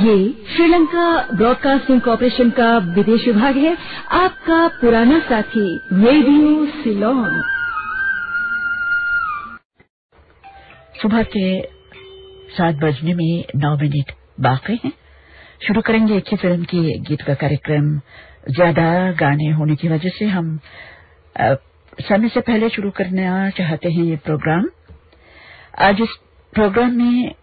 ये Sri Lanka broadcasting corporation का विदेश विभाग है। आपका पुराना साथी, रेडियो सिलोन। सुबह के सात बजने में नौ मिनट बाकी हैं। शुरू करेंगे अच्छी फ़िल्म के गीत का कार्यक्रम। ज़्यादा गाने होने की वजह से हम समय से पहले शुरू करना चाहते हैं ये प्रोग्राम। आज इस प्रोग्राम में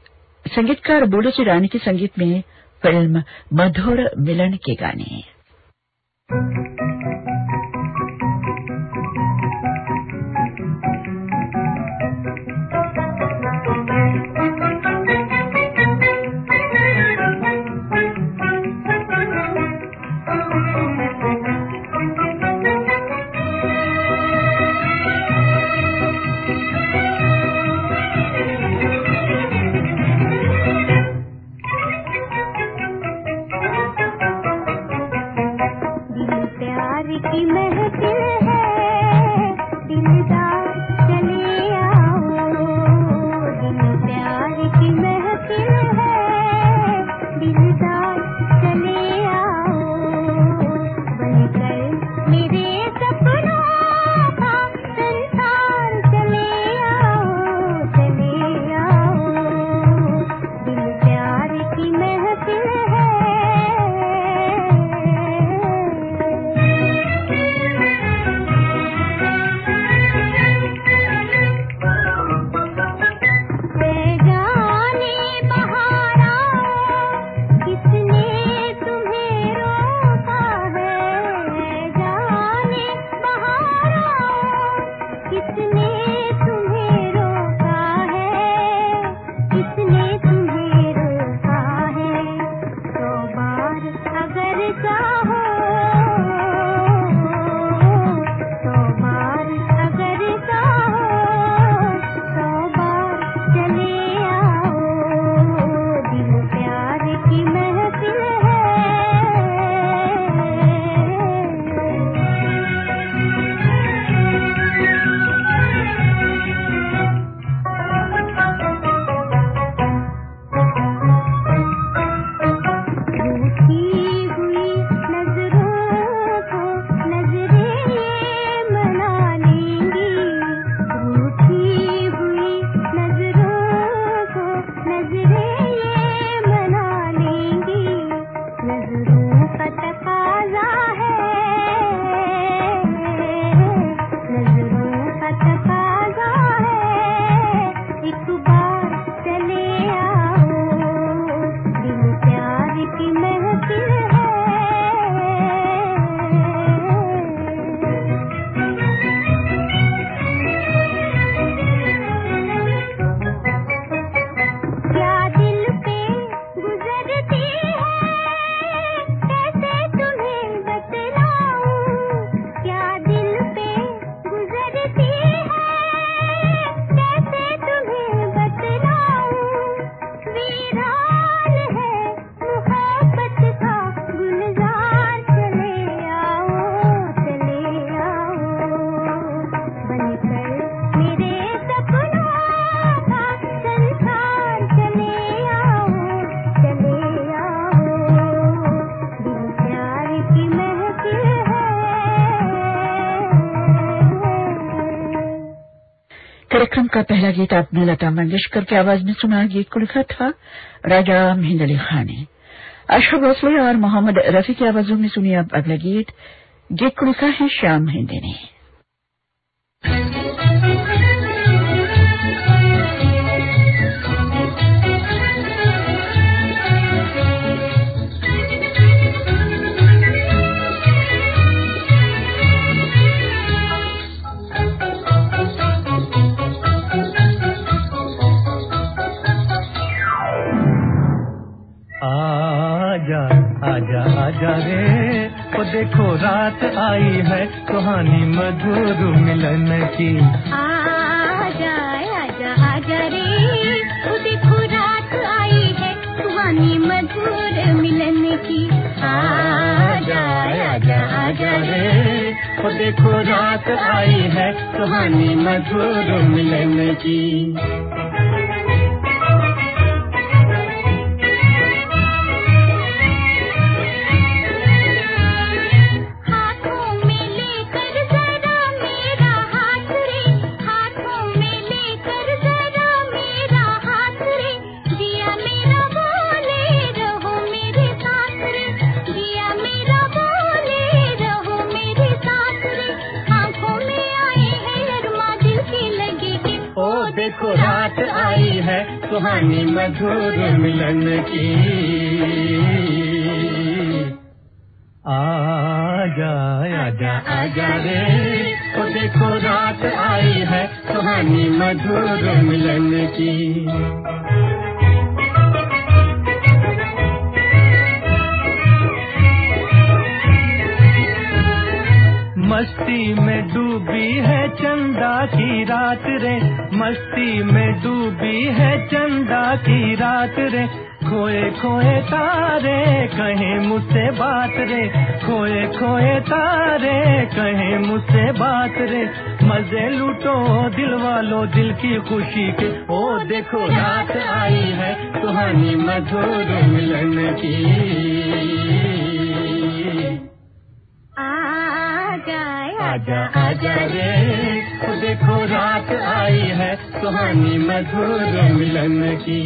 संगीतकार से रानी के संगीत में फ़िल्म मधुर मिलन के गाने हैं। गीत आपने लता मंगेशकर की आवाज़ में सुना गीत को लिखा था राजा महिंद अली खान ने आशा भोसले और मोहम्मद रफी की आवाजों में सुनिए अब अगला गीत गीत को लिखा है श्याम हिंदी ने आजा आजा रे। वो देखो रात आई है सुहानी मधुर मिलन की। आजा आजा आजा रे। देखो रात आई है सुहानी मधुर मिलन की। आजा आजा आजा रे। देखो रात आई है मधुर मिलन की। सुहानी मधुर मिलन की। आजा आजा आजा रे। ओ देखो रात आई है सुहानी मधुर मिलन की रात रे। खोए खोए तारे, कहे मुझसे बात रे। खोए खोए तारे, कहे मुझसे बात रे। मज़े लूटो दिल वालो दिल की खुशी के। ओ देखो रात आई है सुहानी मधुर मिलन की। आजा आजा आजा रे देखो रात आई है सुहानी मधुर मिलन की।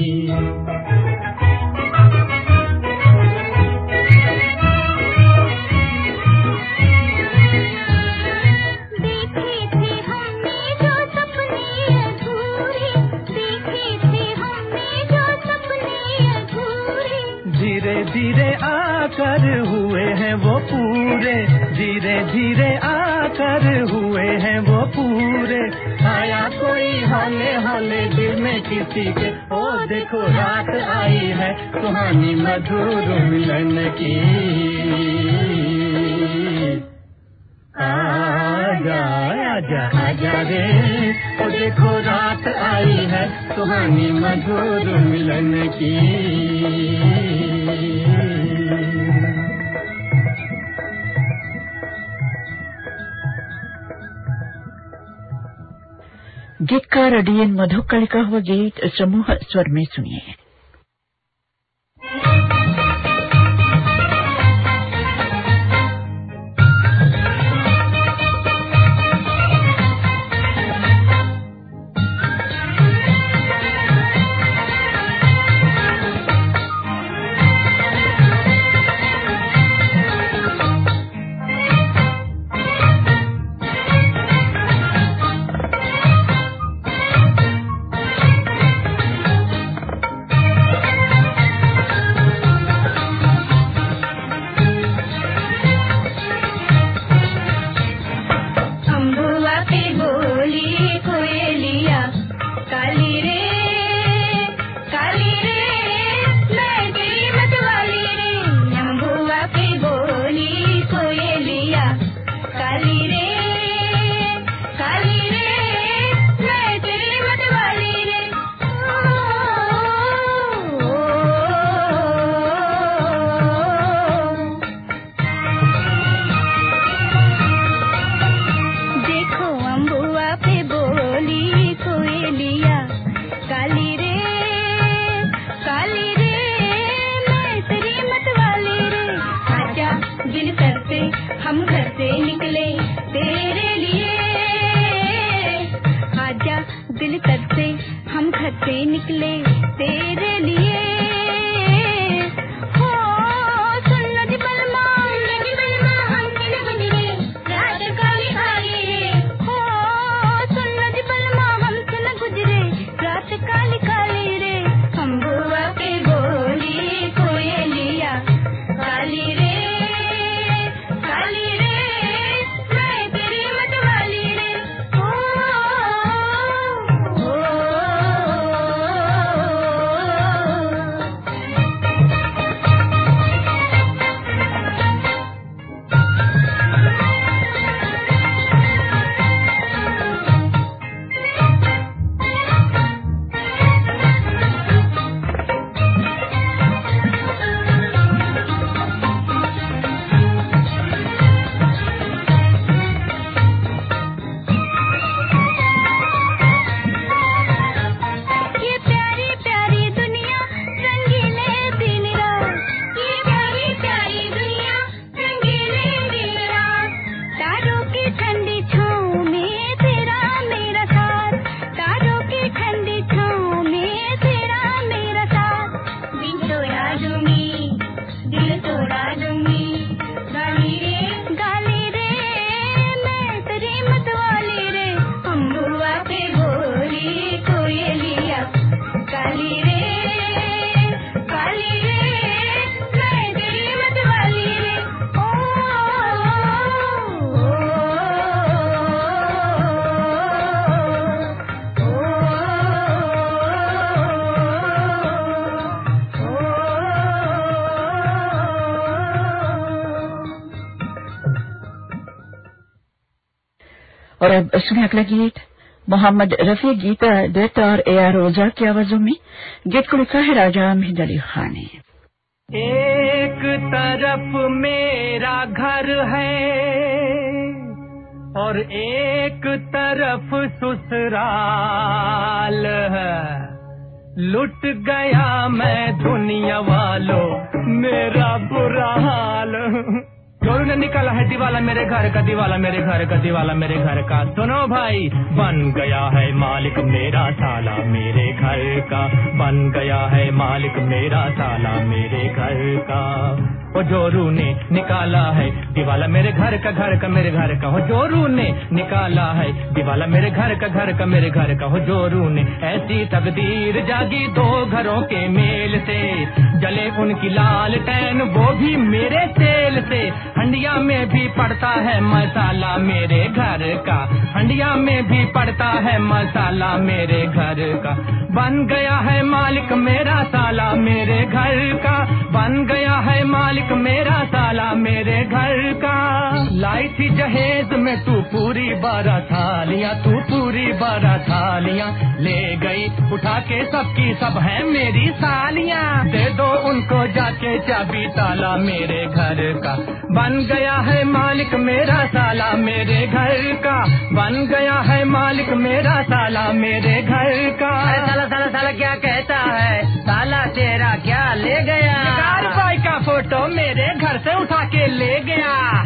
आकर हुए हैं वो पूरे। धीरे धीरे आकर हुए हैं वो पूरे। आया कोई हौले हौले दिल में किसी के। ओ, देखो, रात आई है सुहानी मधुर मिलन की। ओ, देखो, रात आई है सुहानी मधुर मिलन की। गीतकार अडियन मधुकलिका हुआ गीत समूह स्वर में सुनिए और अब सुनिए अगला गीत। मोहम्मद रफी गीता दत्त और ए आर ओझा की आवाजों में। गीत को लिखा है राजा अहमद अली खान ने। एक तरफ़ मेरा घर है और एक तरफ़ ससुराल है। लुट गया मैं दुनिया वालों, मेरा बुरा हाल। चोरू ने निकाला है दीवाला मेरे घर का, दीवाला मेरे घर का, दीवाला मेरे घर का। सुनो भाई बन गया है मालिक मेरा साला मेरे घर का। बन गया है मालिक मेरा साला मेरे घर का। ओ जोरू ने निकाला है दीवाला मेरे घर का घर का मेरे घर का। हो जोरू ने निकाला है दीवाला मेरे घर का घर का मेरे घर का। हो जोरू ने ऐसी तकदीर जागी दो घरों के मेल से। जले उनकी लाल टैन वो भी मेरे तेल से। हंडिया में भी पड़ता है मसाला मेरे घर का। हंडिया में भी पड़ता है मसाला मेरे घर का। बन गया है मालिक मेरा साला मेरे घर का। बन गया है मालिक मेरा साला मेरे घर का। लाई थी जहेज में तू पूरी बारह थालियाँ तू पूरी बारह उठा के सबकी सब है मेरी सालियाँ। दे दो उनको जाके चाबी ताला मेरे घर का। बन गया है मालिक मेरा साला मेरे घर का। बन गया है मालिक मेरा साला मेरे घर का। साला साला साला क्या कहता है? साला तेरा क्या ले गया? भाई का फ़ोटो मेरे घर से उठा के ले गया।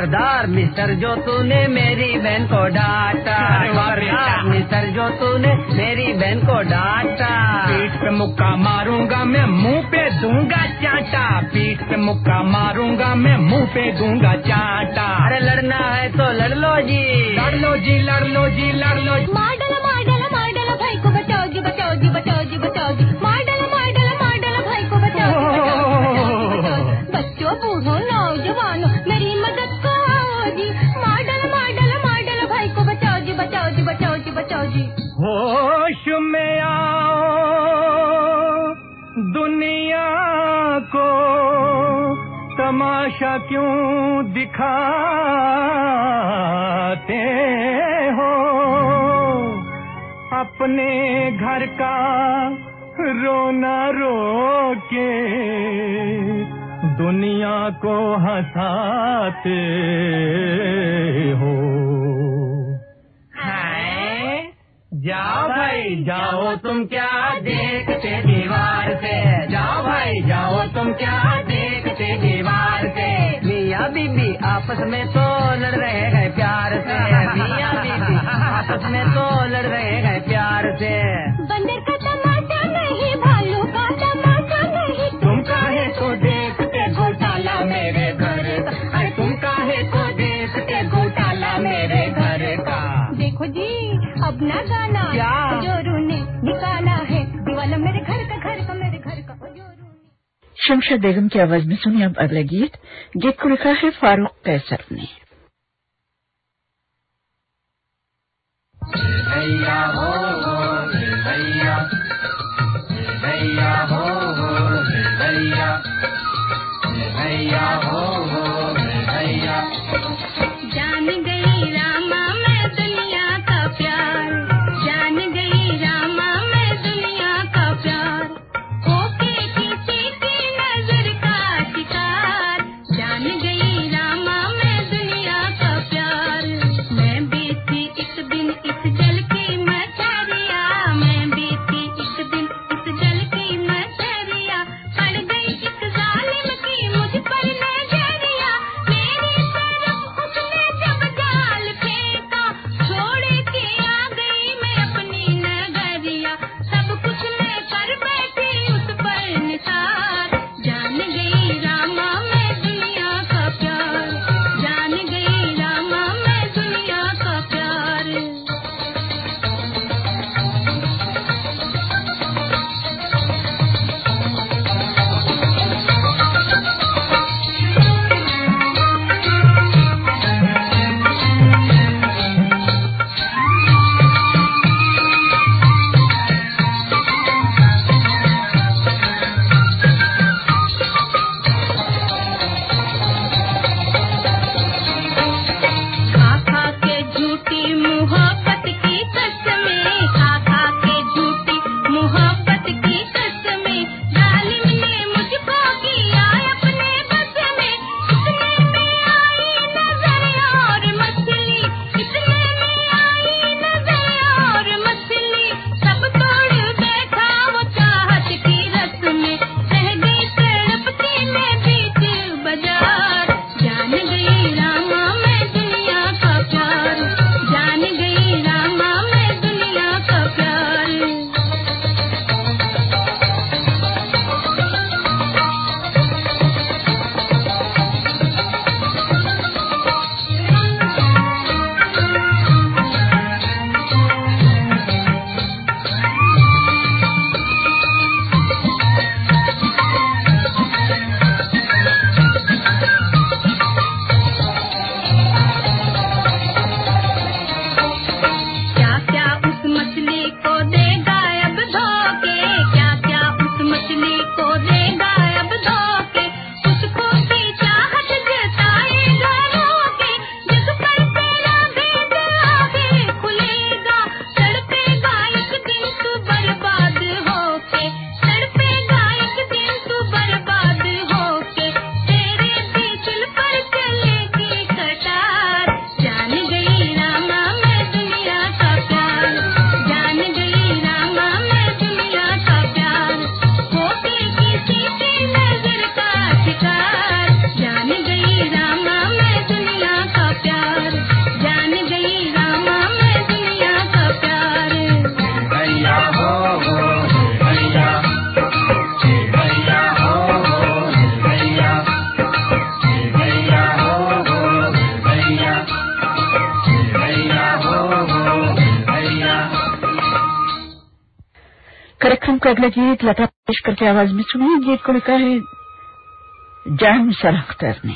खबरदार मिस्टर जो तूने मेरी बहन को डांटा। अरे खबरदार मिस्टर जो तूने मेरी बहन को डांटा। पीठ पे मुक्का मारूँगा मैं मुँह पे दूँगा चाटा। पीठ पे मुक्का मारूँगा मैं मुँह पे दूँगा चाटा। अरे लड़ना है तो लड़ लो जी। लड़ लो जी लड़ लो जी लड़ लो जी। में आओ दुनिया को। तमाशा क्यों दिखाते हो? अपने घर का रोना रो के दुनिया को हंसाते हो। जाओ भाई जाओ तुम क्या देखते दीवार से जाओ भाई जाओ तुम क्या देखते दीवार से मिया बीबी आपस में तो लड़ रहे हैं प्यार से। मिया बीबी आपस में तो लड़ रहे हैं प्यार से। अब ना गाना क्या? जोरू ने निकाला है। दीवाना मेरे घर का घर का मेरे घर का ने। बेगम की आवाज़ में सुनिए अब अगला गीत। गीत को लिखा है फारूक कैसर ने। भैया हो भैया। भैया हो भैया। भैया हो अगला गीत लता मंगेशकर की आवाज़ में, सुनिए गीत को लिखा है जान सर अख्तर ने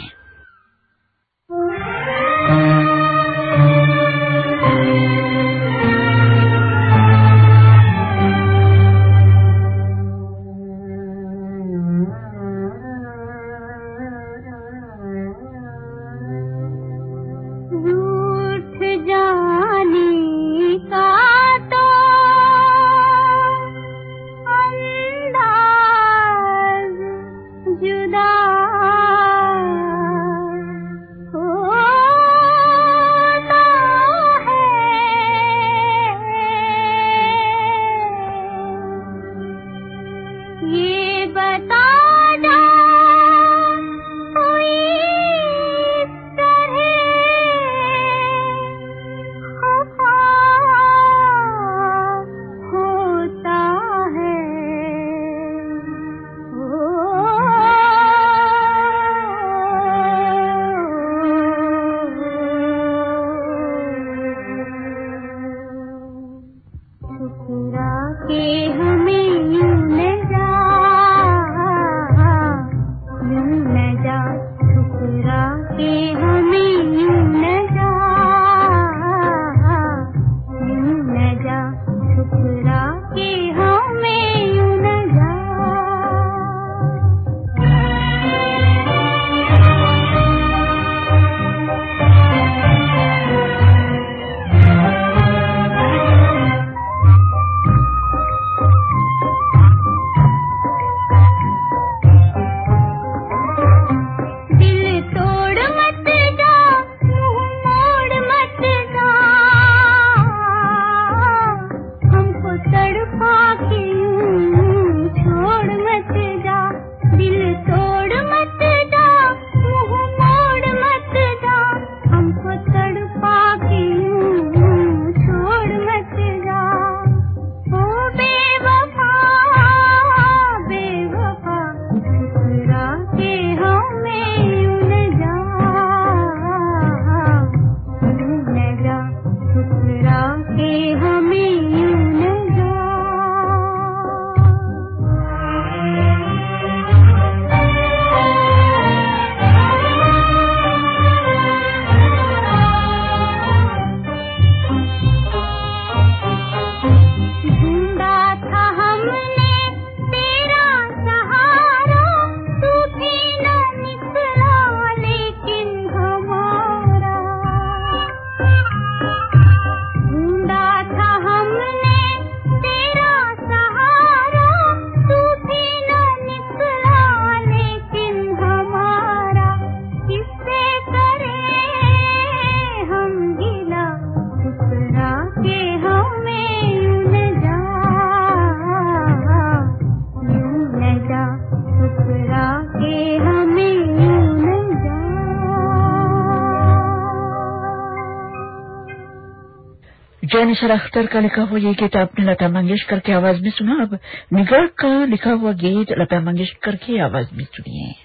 निसार अख्तर का लिखा हुआ ये गीत आपने लता मंगेशकर की आवाज़ में सुना? अब निगाह का लिखा हुआ गीत लता मंगेशकर की आवाज़ में सुनिए।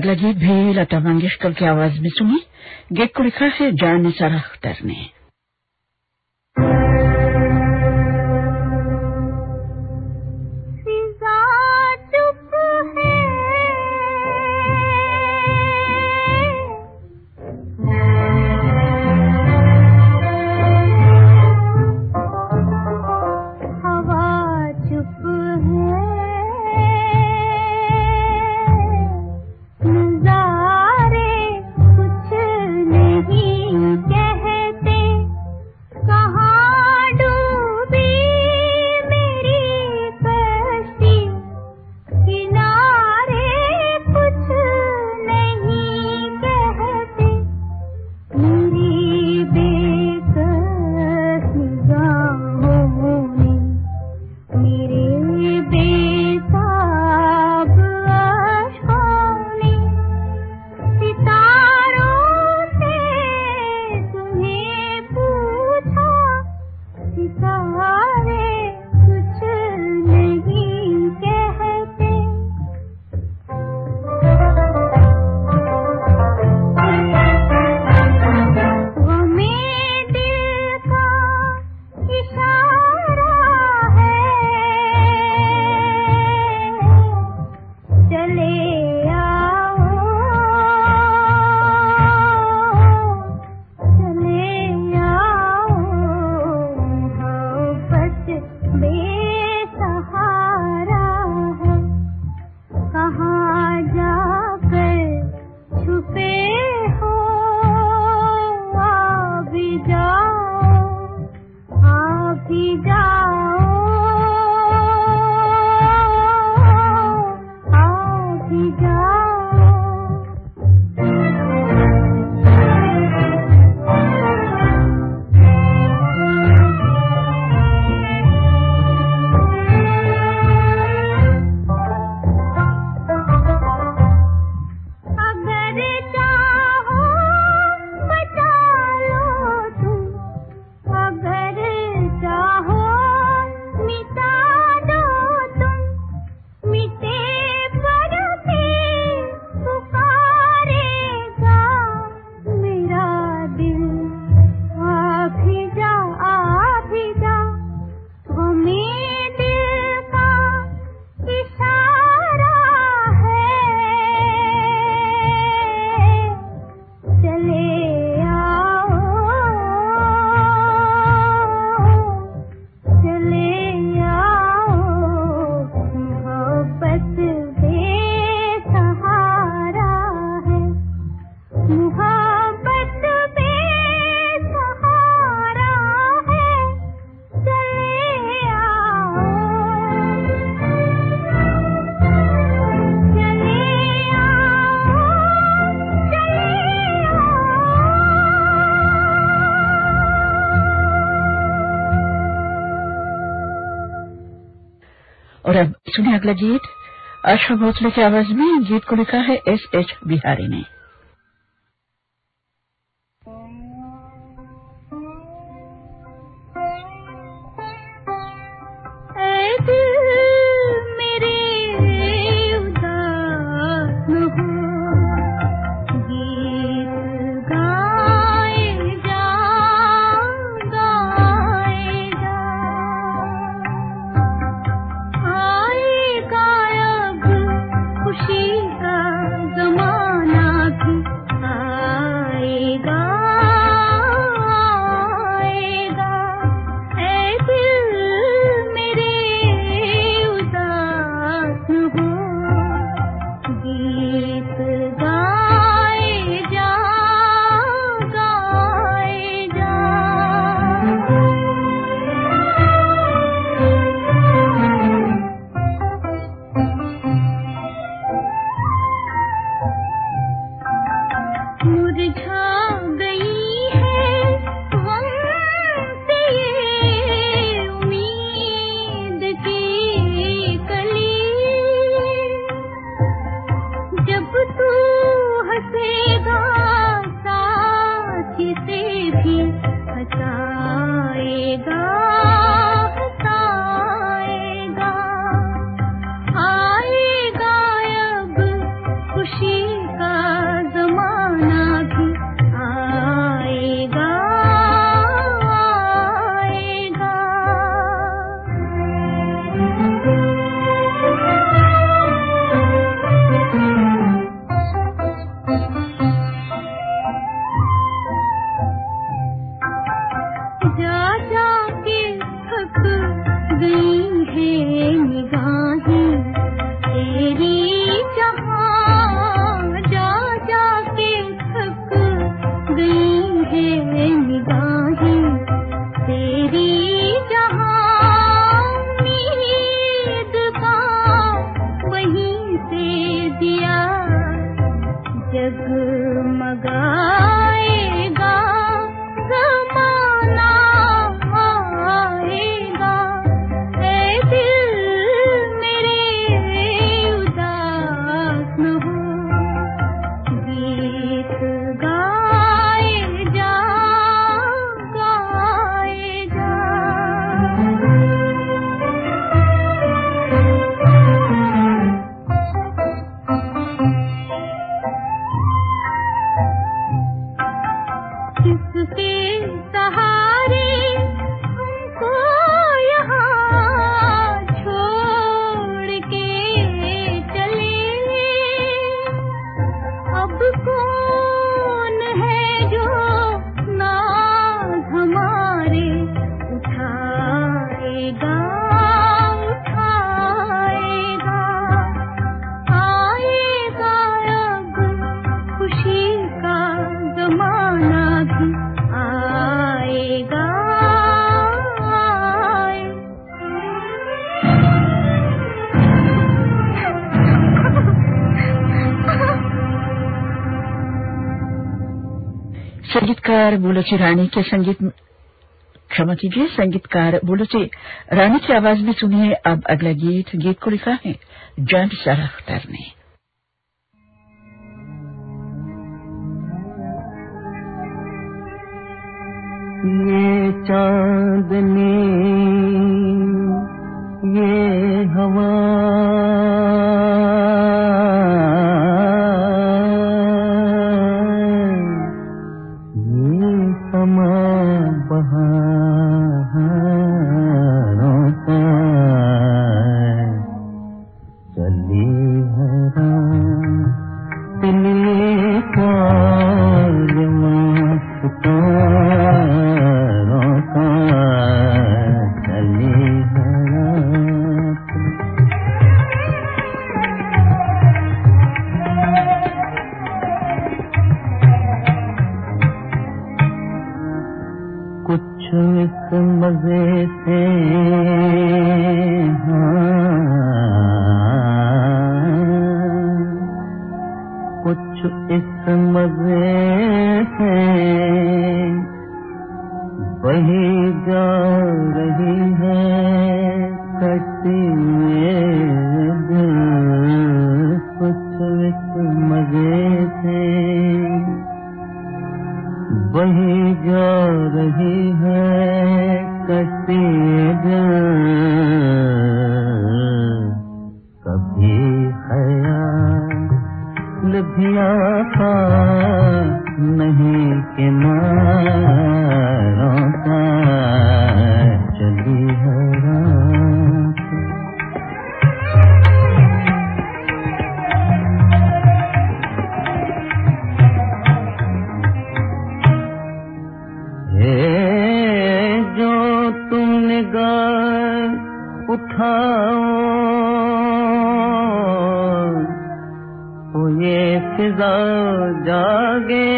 अगला गीत भी लता मंगेशकर की आवाज़ में सुनी गीत को लिखा है जान निसार अख्तर ने की जा सुनिए अगला गीत। आशा भोसले की आवाज़ में गीत को लिखा है एस एच बिहारी ने। संगीतकार बुलोची रानी के संगीत, क्षमा कीजिए, संगीतकार बुलोची रानी की आवाज़ में सुनिए। अब अगला गीत गीत को लिखा है जान सारा अख्तर ने। ये चांदनी ये हवा इस मज़े से हाँ, कुछ इस मज़े से वही जा रही है कटी कुछ इस मज़े से वही रही है कटी कभी खयाल भी आता नहीं किनारों का चली फिजा जागे।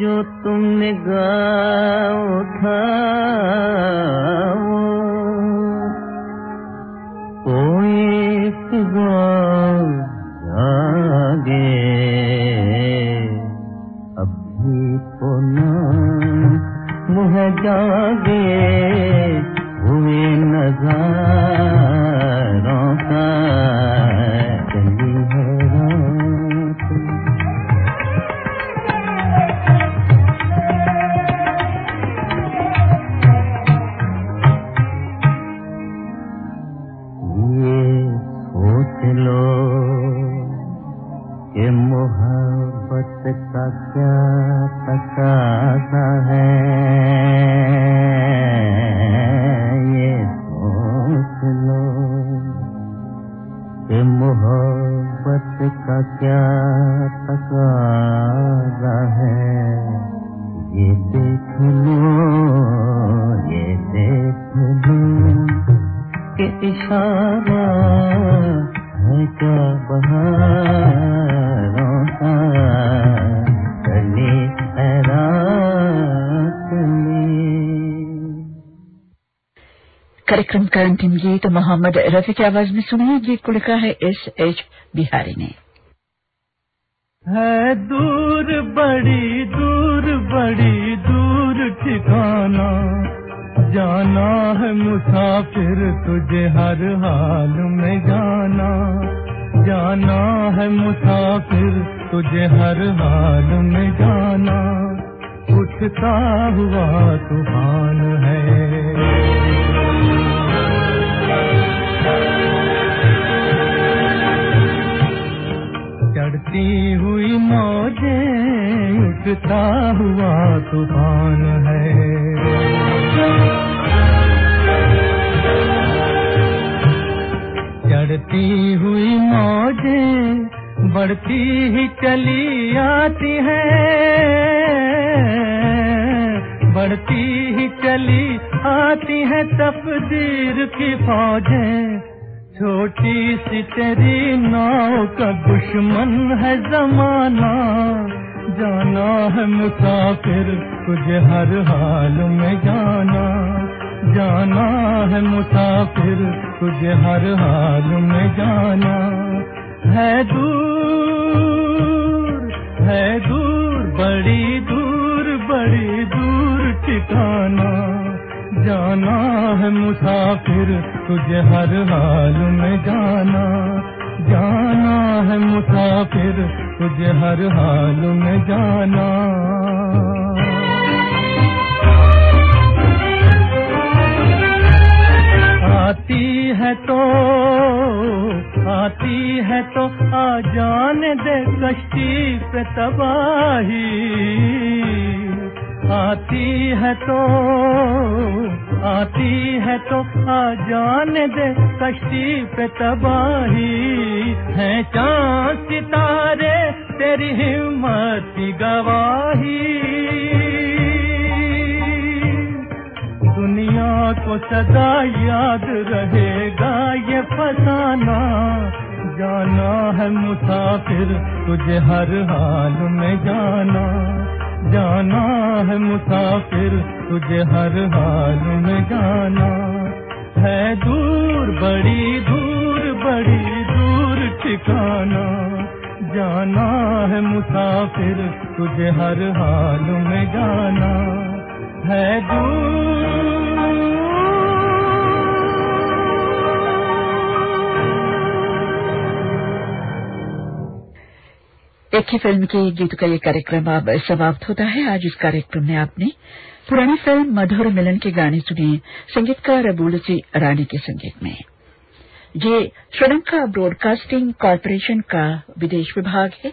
जो तुम निगाह उठाओ कोई जागे। अभी तो ना मुह जागे। क्या तकाजा है? ये देख लो, ये देख लो। के इशारा है क्या बहारों का? कार्यक्रम का अंतिम गीत मोहम्मद रफी की आवाज़ में सुनिए। गीत को लिखा है एस एच बिहारी ने। है दूर, बड़ी दूर बड़ी दूर ठिकाना। जाना है मुसाफिर तुझे हर हाल में जाना। जाना है मुसाफिर तुझे हर हाल में जाना। उठता हुआ तूफ़ान है। चढ़ती हुई मौजें उठता हुआ तूफ़ान है। चढ़ती हुई मौजें बढ़ती ही चली आती है। बढ़ती ही चली आती है तकदीर की फौजें। छोटी सी तेरी नाव का दुश्मन है जमाना। जाना है मुसाफिर तुझे हर हाल में जाना। जाना है मुसाफिर तुझे हर हाल में जाना। है दूर है दूर, बड़ी दूर बड़ी दूर ठिकाना। जाना है मुसाफिर, तुझे हर हाल में जाना। जाना है मुसाफिर, तुझे हर हाल में जाना। आती है तो आती है तो आ जाने दे कश्ती पे तबाही। आती है तो आती है तो आ जाने दे, कश्ती पे तबाही है चाँद सितारे, तेरी हिम्मत की गवाही। दुनिया को सदा याद रहेगा ये फसाना। जाना है मुसाफिर तुझे हर हाल में जाना। जाना है मुसाफिर, तुझे हर हाल में जाना। है दूर बड़ी दूर बड़ी दूर ठिकाना। जाना है मुसाफिर, तुझे हर हाल में जाना। है एक ही फ़िल्म के गीत का ये कार्यक्रम अब समाप्त होता है। आज इस कार्यक्रम में आपने पुरानी फ़िल्म मधुर मिलन के गाने सुने, संगीतकार अबुलसी रानी के संगीत में। ये श्रीलंका ब्रॉडकास्टिंग कॉरपोरेशन का विदेश विभाग है।